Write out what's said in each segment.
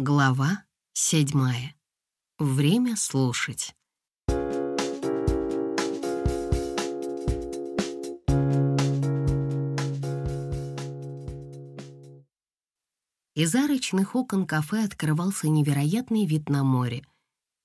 Глава седьмая. Время слушать. Из арочных окон кафе открывался невероятный вид на море.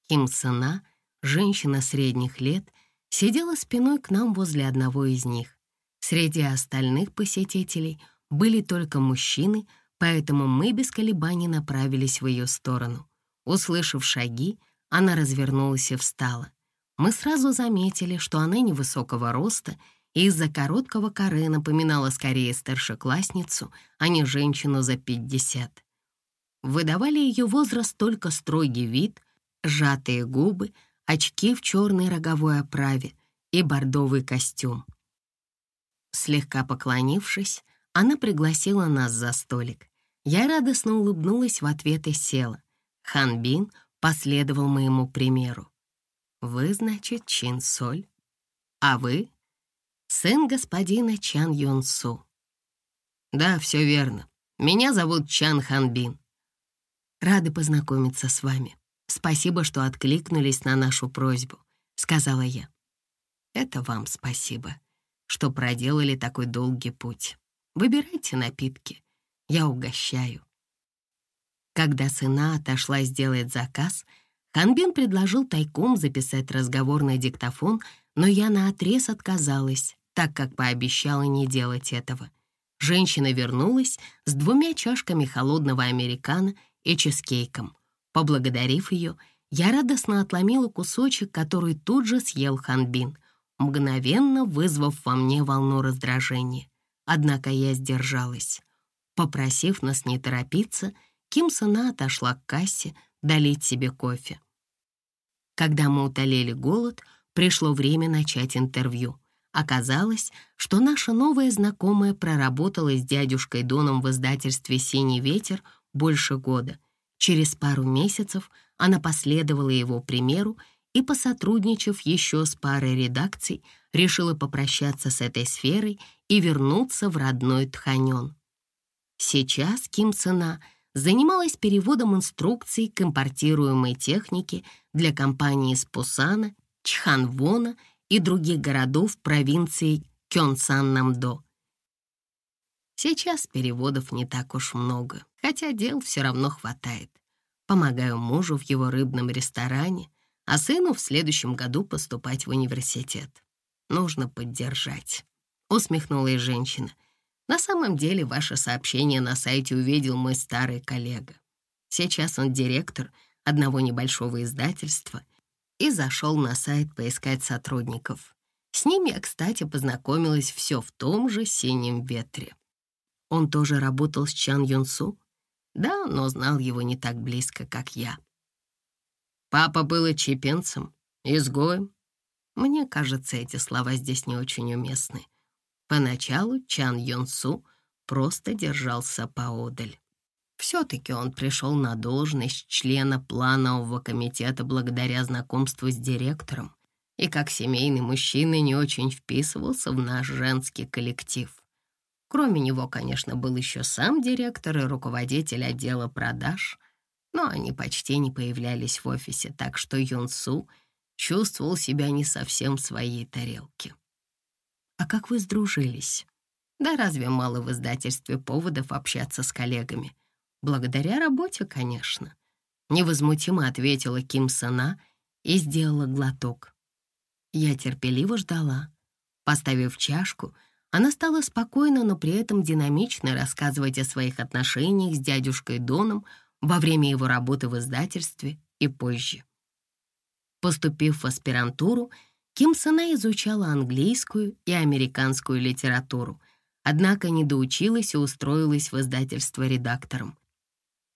Ким Сына, женщина средних лет, сидела спиной к нам возле одного из них. Среди остальных посетителей были только мужчины, поэтому мы без колебаний направились в ее сторону. Услышав шаги, она развернулась и встала. Мы сразу заметили, что она невысокого роста и из-за короткого коры напоминала скорее старшеклассницу, а не женщину за 50. Выдавали ее возраст только строгий вид, сжатые губы, очки в черной роговой оправе и бордовый костюм. Слегка поклонившись, она пригласила нас за столик. Я радостно улыбнулась в ответ и села. Ханбин последовал моему примеру. «Вы, значит, Чин Соль, а вы сын господина Чан Юн Су. Да, все верно. Меня зовут Чан Ханбин. Рады познакомиться с вами. Спасибо, что откликнулись на нашу просьбу, сказала я. Это вам спасибо, что проделали такой долгий путь. Выбирайте напитки, я угощаю. Когда сына отошла сделать заказ, Ханбин предложил тайком записать разговор на диктофон, но я наотрез отказалась, так как пообещала не делать этого. Женщина вернулась с двумя чашками холодного американо и чизкейком. Поблагодарив ее, я радостно отломила кусочек, который тут же съел Ханбин, мгновенно вызвав во мне волну раздражения. Однако я сдержалась. Попросив нас не торопиться, Ким Сына отошла к кассе долить себе кофе. Когда мы утолили голод, пришло время начать интервью — Оказалось, что наша новая знакомая проработала с дядюшкой Доном в издательстве «Синий ветер» больше года. Через пару месяцев она последовала его примеру и, посотрудничав еще с парой редакций, решила попрощаться с этой сферой и вернуться в родной Тханьон. Сейчас Ким Цена занималась переводом инструкций к импортируемой технике для компании из Пусана, Чханвона и других городов провинции Кёнсан-Намдо. Сейчас переводов не так уж много, хотя дел все равно хватает. Помогаю мужу в его рыбном ресторане, а сыну в следующем году поступать в университет. Нужно поддержать. Усмехнулась женщина. На самом деле ваше сообщение на сайте увидел мой старый коллега. Сейчас он директор одного небольшого издательства и зашел на сайт поискать сотрудников. С ними я, кстати, познакомилась все в том же «Синем ветре». Он тоже работал с Чан Юнсу? Да, но знал его не так близко, как я. Папа был чепенцем, изгоем. Мне кажется, эти слова здесь не очень уместны. Поначалу Чан Юнсу просто держался поодаль. Все-таки он пришел на должность члена планового комитета благодаря знакомству с директором и как семейный мужчина не очень вписывался в наш женский коллектив. Кроме него, конечно, был еще сам директор и руководитель отдела продаж, но они почти не появлялись в офисе, так что Юн Су чувствовал себя не совсем в своей тарелке. «А как вы сдружились?» «Да разве мало в издательстве поводов общаться с коллегами?» Благодаря работе, конечно. Невозмутимо ответила Ким Сана и сделала глоток. Я терпеливо ждала. Поставив чашку, она стала спокойно, но при этом динамично рассказывать о своих отношениях с дядюшкой Доном во время его работы в издательстве и позже. Поступив в аспирантуру, Ким Сана изучала английскую и американскую литературу, однако не доучилась и устроилась в издательство редактором.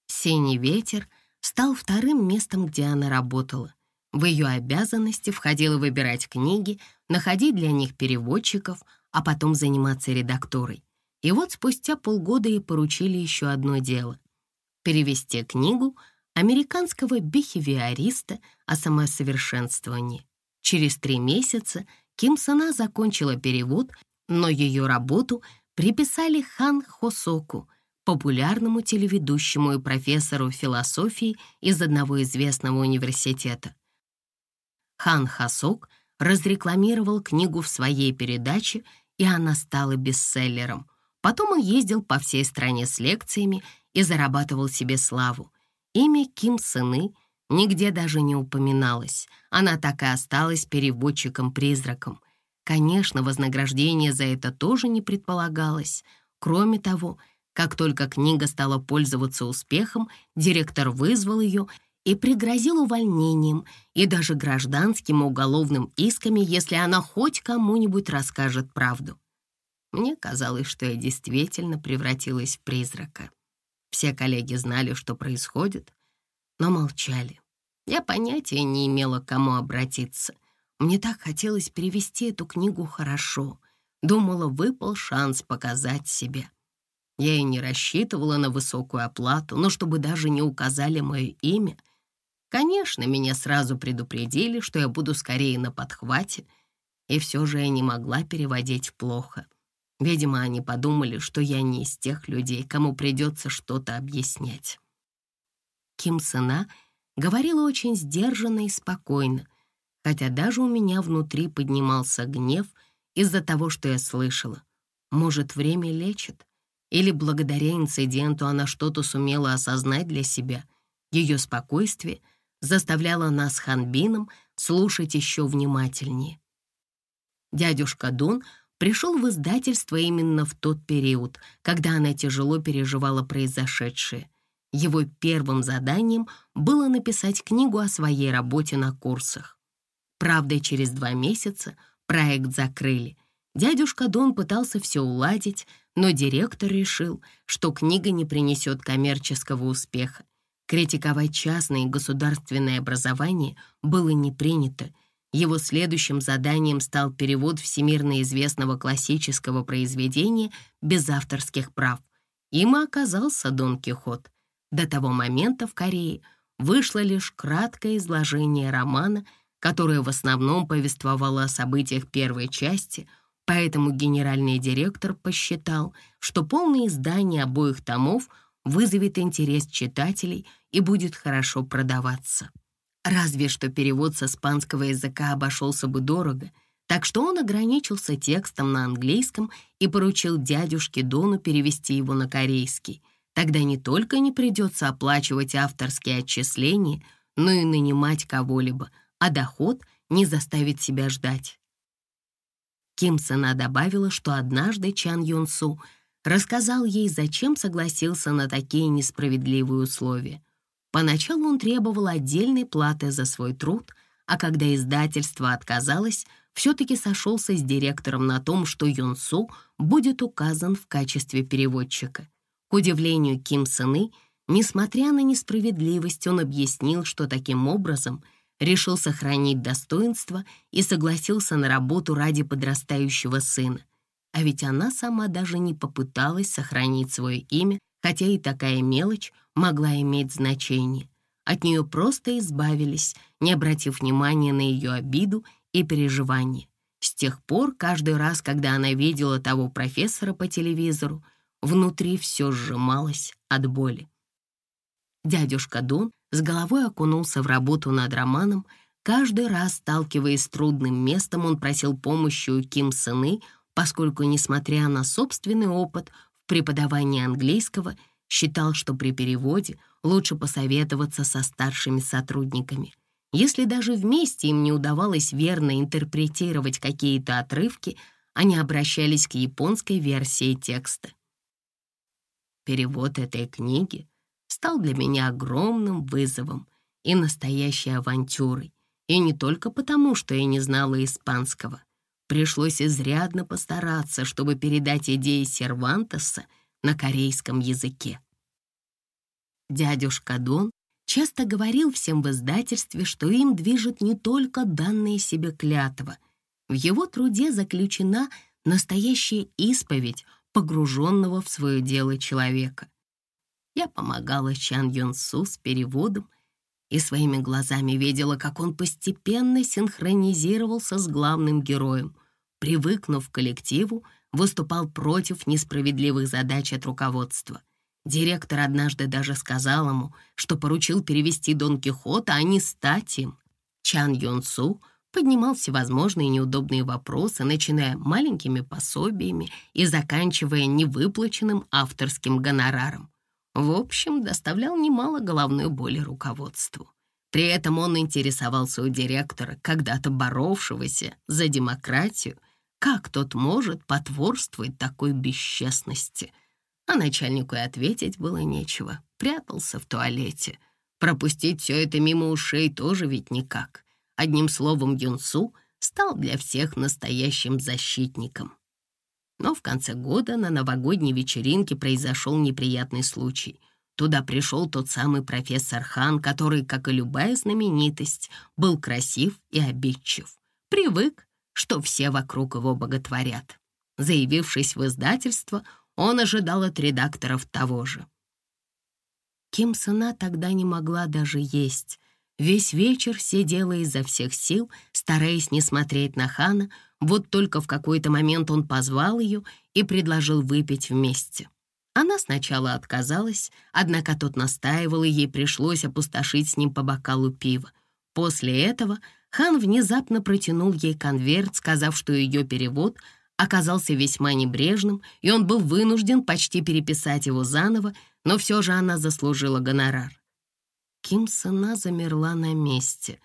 «Синий ветер» стал вторым местом, где она работала. В ее обязанности входило выбирать книги, находить для них переводчиков, а потом заниматься редактурой. И вот спустя полгода ей поручили еще одно дело — перевести книгу американского бихевиориста о самосовершенствовании. Через три месяца Ким Сана закончила перевод, но ее работу приписали Хан Хосоку — популярному телеведущему и профессору философии из одного известного университета. Хан Хасок разрекламировал книгу в своей передаче, и она стала бестселлером. Потом он ездил по всей стране с лекциями и зарабатывал себе славу. Имя Ким Сыны нигде даже не упоминалось. Она так и осталась переводчиком-призраком. Конечно, вознаграждение за это тоже не предполагалось. Кроме того, как только книга стала пользоваться успехом, директор вызвал ее и пригрозил увольнением и даже гражданским уголовным исками, если она хоть кому-нибудь расскажет правду. Мне казалось, что я действительно превратилась в призрака. Все коллеги знали, что происходит, но молчали. Я понятия не имела, к кому обратиться. Мне так хотелось перевести эту книгу хорошо. Думала, выпал шанс показать себя. Я и не рассчитывала на высокую оплату, но чтобы даже не указали мое имя, Конечно, меня сразу предупредили, что я буду скорее на подхвате, и все же я не могла переводить плохо. Видимо, они подумали, что я не из тех людей, кому придется что-то объяснять. Ким Сына говорила очень сдержанно и спокойно, хотя даже у меня внутри поднимался гнев из-за того, что я слышала. Может, время лечит? Или благодаря инциденту она что-то сумела осознать для себя? Ее спокойствие — заставляла нас Ханбином слушать еще внимательнее. Дядюшка Дун пришел в издательство именно в тот период, когда она тяжело переживала произошедшее. Его первым заданием было написать книгу о своей работе на курсах. Правда, через два месяца проект закрыли. Дядюшка Дон пытался все уладить, но директор решил, что книга не принесет коммерческого успеха, Критиковать частное и государственное образование было не принято. Его следующим заданием стал перевод всемирно известного классического произведения без авторских прав. Им оказался Дон Кихот. До того момента в Корее вышло лишь краткое изложение романа, которое в основном повествовало о событиях первой части, поэтому генеральный директор посчитал, что полное издание обоих томов — вызовет интерес читателей и будет хорошо продаваться. Разве что перевод с испанского языка обошелся бы дорого, так что он ограничился текстом на английском и поручил дядюшке Дону перевести его на корейский. Тогда не только не придется оплачивать авторские отчисления, но и нанимать кого-либо, а доход не заставит себя ждать. Ким Сена добавила, что однажды Чан Юн Су — рассказал ей, зачем согласился на такие несправедливые условия. Поначалу он требовал отдельной платы за свой труд, а когда издательство отказалось, все-таки сошелся с директором на том, что Юн Су будет указан в качестве переводчика. К удивлению Ким Сыны, несмотря на несправедливость, он объяснил, что таким образом решил сохранить достоинство и согласился на работу ради подрастающего сына — а ведь она сама даже не попыталась сохранить свое имя, хотя и такая мелочь могла иметь значение. От нее просто избавились, не обратив внимания на ее обиду и переживания. С тех пор, каждый раз, когда она видела того профессора по телевизору, внутри все сжималось от боли. Дядюшка Дон с головой окунулся в работу над романом. Каждый раз, сталкиваясь с трудным местом, он просил помощи у Ким Сыны, поскольку, несмотря на собственный опыт в преподавании английского, считал, что при переводе лучше посоветоваться со старшими сотрудниками. Если даже вместе им не удавалось верно интерпретировать какие-то отрывки, они обращались к японской версии текста. Перевод этой книги стал для меня огромным вызовом и настоящей авантюрой, и не только потому, что я не знала испанского. Пришлось изрядно постараться, чтобы передать идеи Сервантеса на корейском языке. Дядюшка Дон часто говорил всем в издательстве, что им движет не только данные себе клятва. В его труде заключена настоящая исповедь погруженного в свое дело человека. Я помогала Чан Юн Су с переводом и своими глазами видела, как он постепенно синхронизировался с главным героем. Привыкнув к коллективу, выступал против несправедливых задач от руководства. Директор однажды даже сказал ему, что поручил перевести Дон Кихота, а не стать им. Чан Юн Су поднимал всевозможные неудобные вопросы, начиная маленькими пособиями и заканчивая невыплаченным авторским гонораром. В общем, доставлял немало головной боли руководству. При этом он интересовался у директора, когда-то боровшегося за демократию, как тот может потворствовать такой бесчестности. А начальнику и ответить было нечего, прятался в туалете. Пропустить все это мимо ушей тоже ведь никак. Одним словом, Юнсу стал для всех настоящим защитником. Но в конце года на новогодней вечеринке произошел неприятный случай. Туда пришел тот самый профессор Хан, который, как и любая знаменитость, был красив и обидчив. Привык, что все вокруг его боготворят. Заявившись в издательство, он ожидал от редакторов того же. Ким Сына тогда не могла даже есть. Весь вечер сидела изо всех сил, стараясь не смотреть на Хана, вот только в какой-то момент он позвал ее и предложил выпить вместе. Она сначала отказалась, однако тот настаивал, и ей пришлось опустошить с ним по бокалу пива. После этого Хан внезапно протянул ей конверт, сказав, что ее перевод оказался весьма небрежным, и он был вынужден почти переписать его заново, но все же она заслужила гонорар. Ким Сына замерла на месте.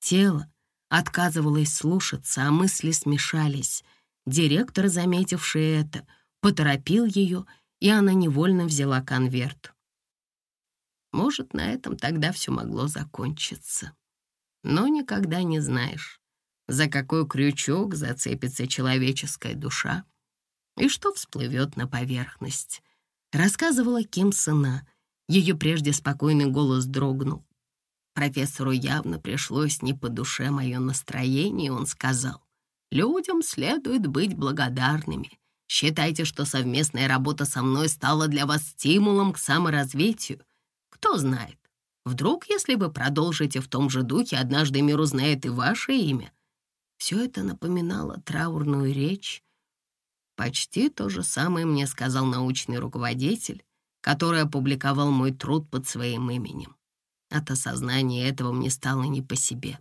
Тело отказывалось слушаться, а мысли смешались. Директор, заметивший это, поторопил ее, и она невольно взяла конверт. Может, на этом тогда все могло закончиться. Но никогда не знаешь, за какой крючок зацепится человеческая душа и что всплывет на поверхность. Рассказывала Ким Сына, ее прежде спокойный голос дрогнул. Профессору явно пришлось не по душе мое настроение, он сказал, «Людям следует быть благодарными. Считайте, что совместная работа со мной стала для вас стимулом к саморазвитию. Кто знает, вдруг, если вы продолжите в том же духе, однажды мир узнает и ваше имя». Все это напоминало траурную речь. Почти то же самое мне сказал научный руководитель, который опубликовал мой труд под своим именем. От осознания этого мне стало не по себе.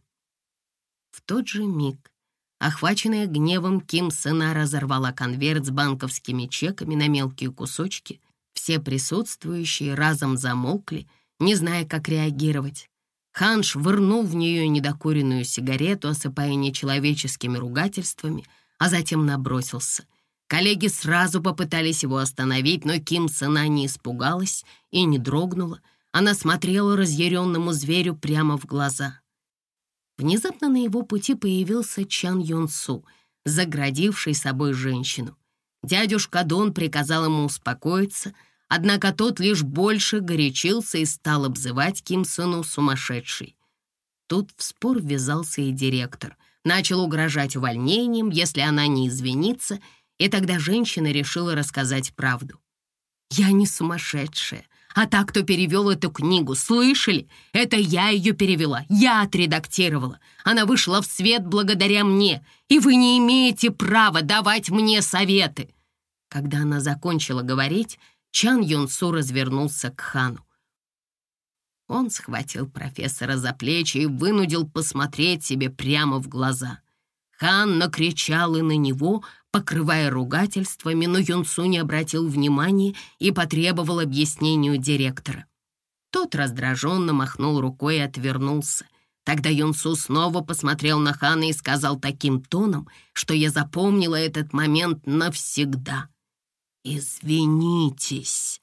В тот же миг, охваченная гневом, Ким Сена разорвала конверт с банковскими чеками на мелкие кусочки. Все присутствующие разом замолкли, не зная, как реагировать. Ханш вырнул в нее недокуренную сигарету, осыпая нечеловеческими ругательствами, а затем набросился — Коллеги сразу попытались его остановить, но Ким Сена не испугалась и не дрогнула. Она смотрела разъяренному зверю прямо в глаза. Внезапно на его пути появился Чан Юн Су, заградивший собой женщину. Дядюшка Дон приказал ему успокоиться, однако тот лишь больше горячился и стал обзывать Ким Сыну сумасшедшей. Тут в спор ввязался и директор. Начал угрожать увольнением, если она не извинится — и тогда женщина решила рассказать правду. «Я не сумасшедшая, а та, кто перевел эту книгу, слышали? Это я ее перевела, я отредактировала. Она вышла в свет благодаря мне, и вы не имеете права давать мне советы». Когда она закончила говорить, Чан Юнсу развернулся к хану. Он схватил профессора за плечи и вынудил посмотреть себе прямо в глаза. Хан накричал и на него, покрывая ругательствами, но Юнсу не обратил внимания и потребовал объяснению директора. Тот раздраженно махнул рукой и отвернулся. Тогда Юнсу снова посмотрел на Хана и сказал таким тоном, что я запомнила этот момент навсегда. «Извинитесь».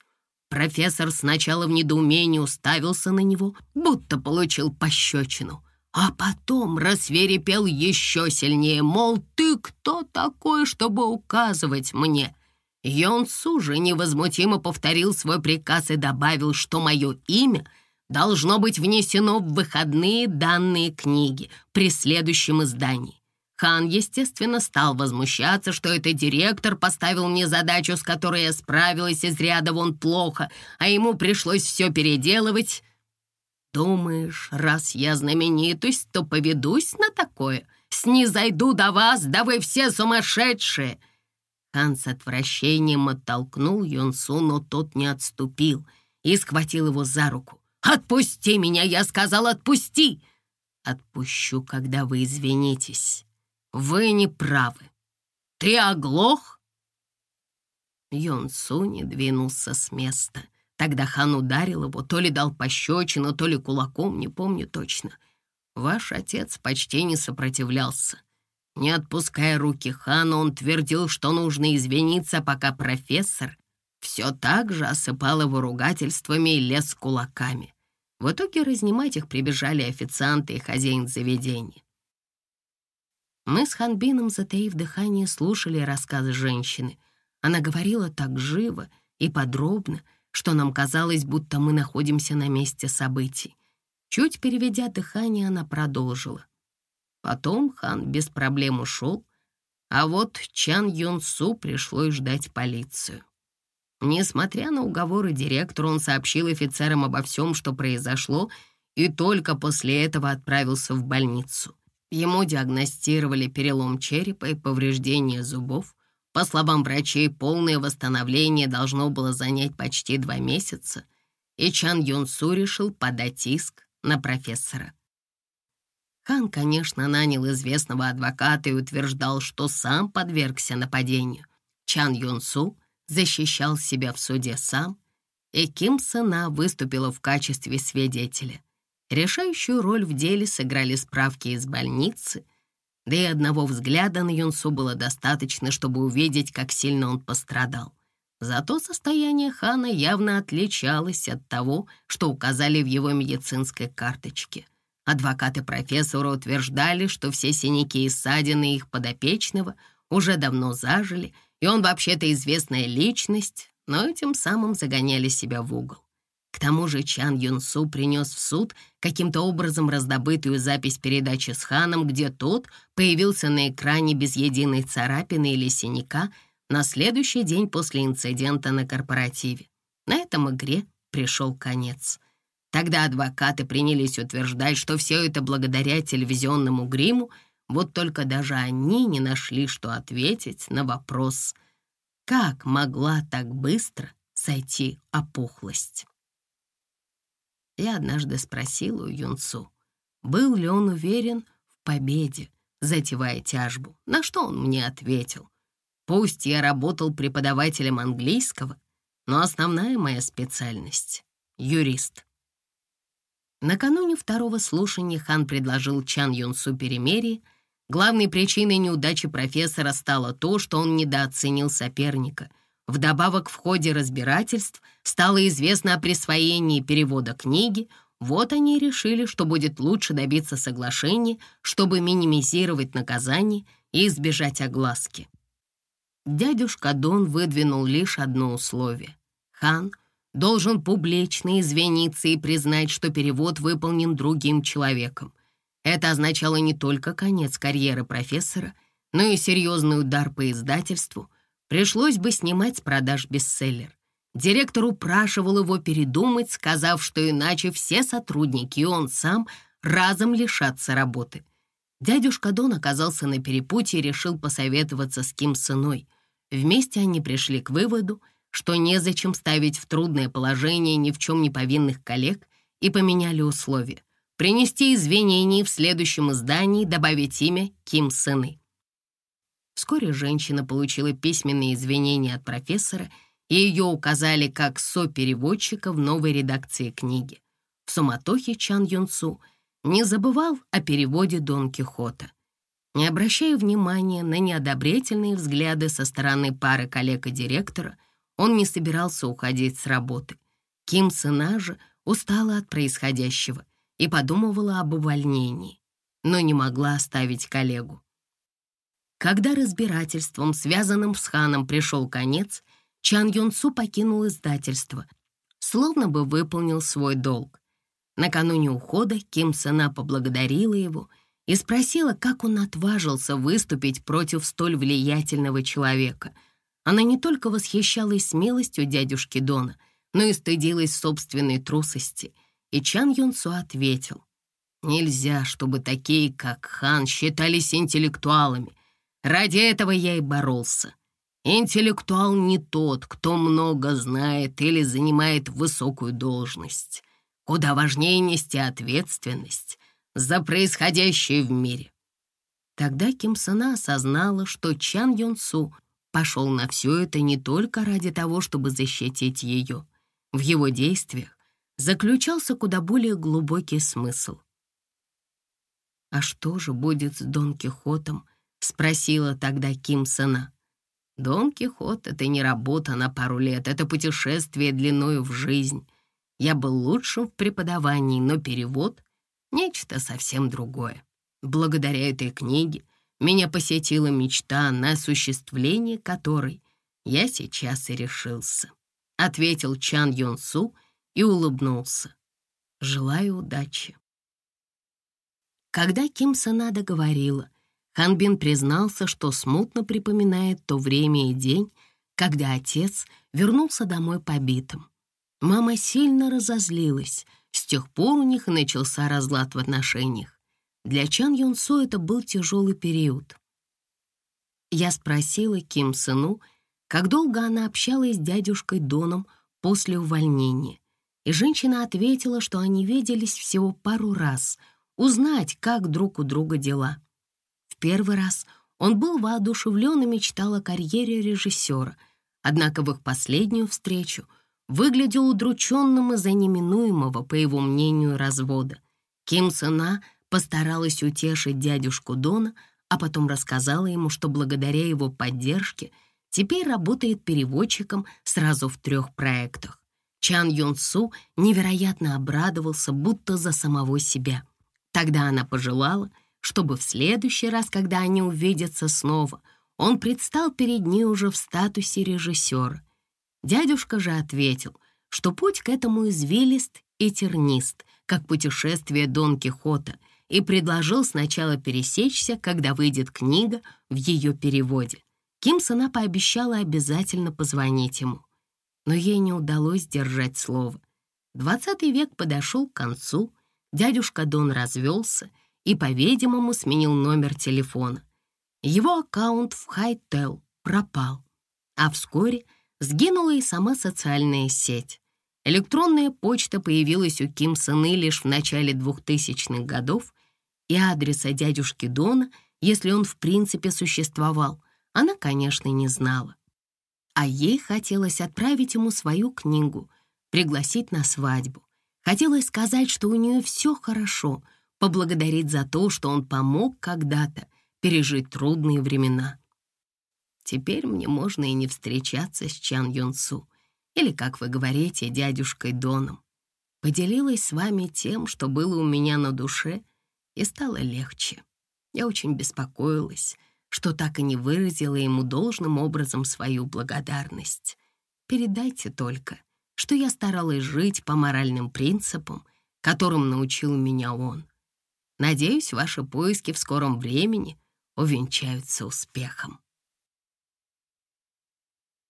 Профессор сначала в недоумении уставился на него, будто получил пощечину — а потом рассверепел еще сильнее, мол, ты кто такой, чтобы указывать мне? Йонсу же невозмутимо повторил свой приказ и добавил, что мое имя должно быть внесено в выходные данные книги при следующем издании. Хан, естественно, стал возмущаться, что это директор поставил мне задачу, с которой я справилась из ряда вон плохо, а ему пришлось все переделывать. Думаешь, раз я знаменитость, то поведусь на такое? Снизойду до вас, да вы все сумасшедшие!» Хан с отвращением оттолкнул Йонсу, но тот не отступил и схватил его за руку. «Отпусти меня!» — я сказал, «отпусти!» «Отпущу, когда вы извинитесь. Вы не правы. Ты оглох?» Йонсу не двинулся с места. Тогда хан ударил его, то ли дал пощечину, то ли кулаком, не помню точно. Ваш отец почти не сопротивлялся. Не отпуская руки хана, он твердил, что нужно извиниться, пока профессор все так же осыпал его ругательствами и лез кулаками. В итоге разнимать их прибежали официанты и хозяин заведения. Мы с Ханбином, затаив дыхание, слушали рассказ женщины. Она говорила так живо и подробно, что нам казалось, будто мы находимся на месте событий. Чуть переведя дыхание, она продолжила. Потом хан без проблем ушел, а вот Чан Юн Су пришлось ждать полицию. Несмотря на уговоры директора, он сообщил офицерам обо всем, что произошло, и только после этого отправился в больницу. Ему диагностировали перелом черепа и повреждение зубов. По словам врачей, полное восстановление должно было занять почти два месяца, и Чан Юн Су решил подать иск на профессора. Хан, конечно, нанял известного адвоката и утверждал, что сам подвергся нападению. Чан Юн Су защищал себя в суде сам, и Ким Сына выступила в качестве свидетеля. Решающую роль в деле сыграли справки из больницы, да и одного взгляда на Юнсу было достаточно, чтобы увидеть, как сильно он пострадал. Зато состояние Хана явно отличалось от того, что указали в его медицинской карточке. Адвокаты профессора утверждали, что все синяки и ссадины их подопечного уже давно зажили, и он вообще-то известная личность, но этим самым загоняли себя в угол. Тому же Чан Юнсу принес в суд каким-то образом раздобытую запись передачи с Ханом, где тот появился на экране без единой царапины или синяка на следующий день после инцидента на корпоративе. На этом игре пришел конец. Тогда адвокаты принялись утверждать, что все это благодаря телевизионному гриму, вот только даже они не нашли, что ответить на вопрос, как могла так быстро сойти опухлость. Я однажды спросил у Юнцу, был ли он уверен в победе, затевая тяжбу, на что он мне ответил. Пусть я работал преподавателем английского, но основная моя специальность — юрист. Накануне второго слушания хан предложил Чан Юнсу перемирие, Главной причиной неудачи профессора стало то, что он недооценил соперника. Вдобавок, в ходе разбирательств стало известно о присвоении перевода книги, вот они и решили, что будет лучше добиться соглашения, чтобы минимизировать наказание и избежать огласки. Дядюшка Дон выдвинул лишь одно условие. Хан должен публично извиниться и признать, что перевод выполнен другим человеком. Это означало не только конец карьеры профессора, но и серьезный удар по издательству. Пришлось бы снимать с продаж бестселлер. Директор упрашивал его передумать, сказав, что иначе все сотрудники и он сам разом лишатся работы. Дядюшка Дон оказался на перепутье и решил посоветоваться с Ким Сыной. Вместе они пришли к выводу, что незачем ставить в трудное положение ни в чем не повинных коллег и поменяли условия принести извинения в следующем издании добавить имя Ким Сыны. Вскоре женщина получила письменные извинения от профессора, и ее указали как сопереводчика в новой редакции книги. В суматохе Чан Юнцу не забывал о переводе Дон Кихота. Не обращая внимания на неодобрительные взгляды со стороны пары коллег и директора, он не собирался уходить с работы. Ким Сына же устала от происходящего и подумывала об увольнении, но не могла оставить коллегу. Когда разбирательством, связанным с ханом, пришел конец, Чан Юн Су покинул издательство, словно бы выполнил свой долг. Накануне ухода Ким Сена поблагодарила его и спросила, как он отважился выступить против столь влиятельного человека. Она не только восхищалась смелостью дядюшки Дона, но и стыдилась собственной трусости — и Чан Юнсу ответил, «Нельзя, чтобы такие, как Хан, считались интеллектуалами. Ради этого я и боролся. Интеллектуал не тот, кто много знает или занимает высокую должность. Куда важнее нести ответственность за происходящее в мире. Тогда Ким Сена осознала, что Чан Юн Су пошел на все это не только ради того, чтобы защитить ее. В его действиях заключался куда более глубокий смысл. «А что же будет с Дон Кихотом?» — спросила тогда Ким Сена. Дон Кихот — это не работа на пару лет, это путешествие длиною в жизнь. Я был лучшим в преподавании, но перевод — нечто совсем другое. Благодаря этой книге меня посетила мечта, на осуществление которой я сейчас и решился. Ответил Чан Йон Су и улыбнулся. Желаю удачи. Когда Ким Санада говорила, Ханбин признался, что смутно припоминает то время и день, когда отец вернулся домой побитым. Мама сильно разозлилась. С тех пор у них начался разлад в отношениях. Для Чан Юн Су это был тяжелый период. Я спросила Ким сыну, как долго она общалась с дядюшкой Доном после увольнения, и женщина ответила, что они виделись всего пару раз, узнать, как друг у друга дела — первый раз он был воодушевлен и мечтал о карьере режиссера, однако в их последнюю встречу выглядел удрученным из-за неминуемого, по его мнению, развода. Ким Сына постаралась утешить дядюшку Дона, а потом рассказала ему, что благодаря его поддержке теперь работает переводчиком сразу в трех проектах. Чан Юн Су невероятно обрадовался, будто за самого себя. Тогда она пожелала — чтобы в следующий раз, когда они увидятся снова, он предстал перед ней уже в статусе режиссера. Дядюшка же ответил, что путь к этому извилист и тернист, как путешествие Дон Кихота, и предложил сначала пересечься, когда выйдет книга в ее переводе. Ким Сана пообещала обязательно позвонить ему. Но ей не удалось держать слово. Двадцатый век подошел к концу, дядюшка Дон развелся — и, по-видимому, сменил номер телефона. Его аккаунт в Хайтел пропал, а вскоре сгинула и сама социальная сеть. Электронная почта появилась у Ким Сыны лишь в начале 2000-х годов, и адреса дядюшки Дона, если он в принципе существовал, она, конечно, не знала. А ей хотелось отправить ему свою книгу, пригласить на свадьбу. Хотелось сказать, что у нее все хорошо — поблагодарить за то, что он помог когда-то пережить трудные времена. Теперь мне можно и не встречаться с Чан Юн Су, или, как вы говорите, дядюшкой Доном. Поделилась с вами тем, что было у меня на душе, и стало легче. Я очень беспокоилась, что так и не выразила ему должным образом свою благодарность. Передайте только, что я старалась жить по моральным принципам, которым научил меня он. Надеюсь, ваши поиски в скором времени увенчаются успехом.